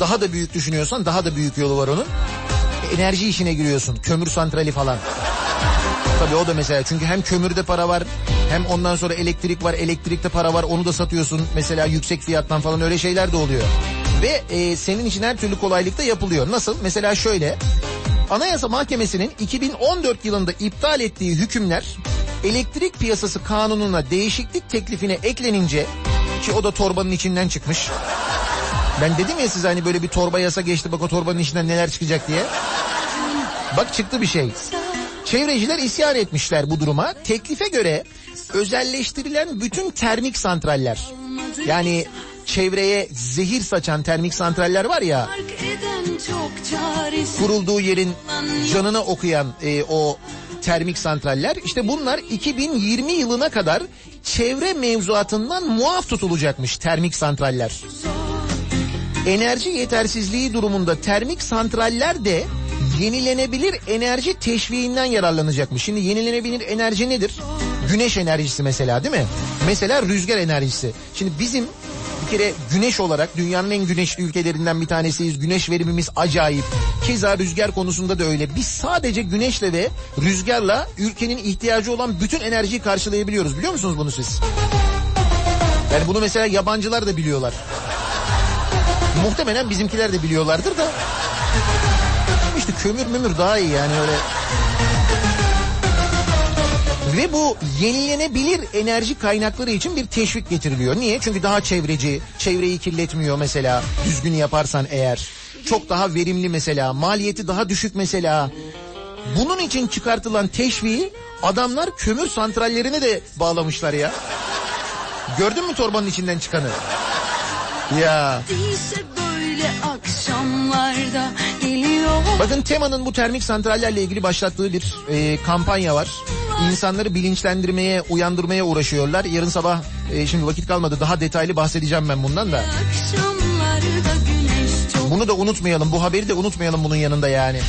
Daha da büyük düşünüyorsan daha da büyük yolu var onun. Enerji işine giriyorsun. Kömür santrali falan. Tabii o da mesela çünkü hem kömürde para var hem ondan sonra elektrik var elektrikte para var onu da satıyorsun mesela yüksek fiyattan falan öyle şeyler de oluyor. Ve e, senin için her türlü kolaylıkta yapılıyor. Nasıl? Mesela şöyle Anayasa Mahkemesi'nin 2014 yılında iptal ettiği hükümler elektrik piyasası kanununa değişiklik teklifine eklenince ki o da torbanın içinden çıkmış. Ben dedim ya size hani böyle bir torba yasa geçti bak o torbanın içinden neler çıkacak diye. Bak çıktı bir şey. Çevreciler isyan etmişler bu duruma. Teklife göre özelleştirilen bütün termik santraller yani çevreye zehir saçan termik santraller var ya kurulduğu yerin canına okuyan e, o termik santraller işte bunlar 2020 yılına kadar çevre mevzuatından muaf tutulacakmış termik santraller. Enerji yetersizliği durumunda termik santraller de yenilenebilir enerji teşviğinden yararlanacakmış. Şimdi yenilenebilir enerji nedir? Güneş enerjisi mesela değil mi? Mesela rüzgar enerjisi. Şimdi bizim bir kere güneş olarak dünyanın en güneşli ülkelerinden bir tanesiyiz. Güneş verimimiz acayip. Keza rüzgar konusunda da öyle. Biz sadece güneşle ve rüzgarla ülkenin ihtiyacı olan bütün enerjiyi karşılayabiliyoruz. Biliyor musunuz bunu siz? Yani bunu mesela yabancılar da biliyorlar. Muhtemelen bizimkiler de biliyorlardır da. İşte kömür mümür daha iyi yani öyle. Ve bu yenilenebilir enerji kaynakları için bir teşvik getiriliyor. Niye? Çünkü daha çevreci, çevreyi kirletmiyor mesela düzgün yaparsan eğer. Çok daha verimli mesela, maliyeti daha düşük mesela. Bunun için çıkartılan teşviği adamlar kömür santrallerine de bağlamışlar ya. Gördün mü torbanın içinden çıkanı? Ya. Bakın Tema'nın bu termik santrallerle ilgili başlattığı bir e, kampanya var. İnsanları bilinçlendirmeye, uyandırmaya uğraşıyorlar. Yarın sabah e, şimdi vakit kalmadı daha detaylı bahsedeceğim ben bundan da. Bunu da unutmayalım. Bu haberi de unutmayalım bunun yanında yani.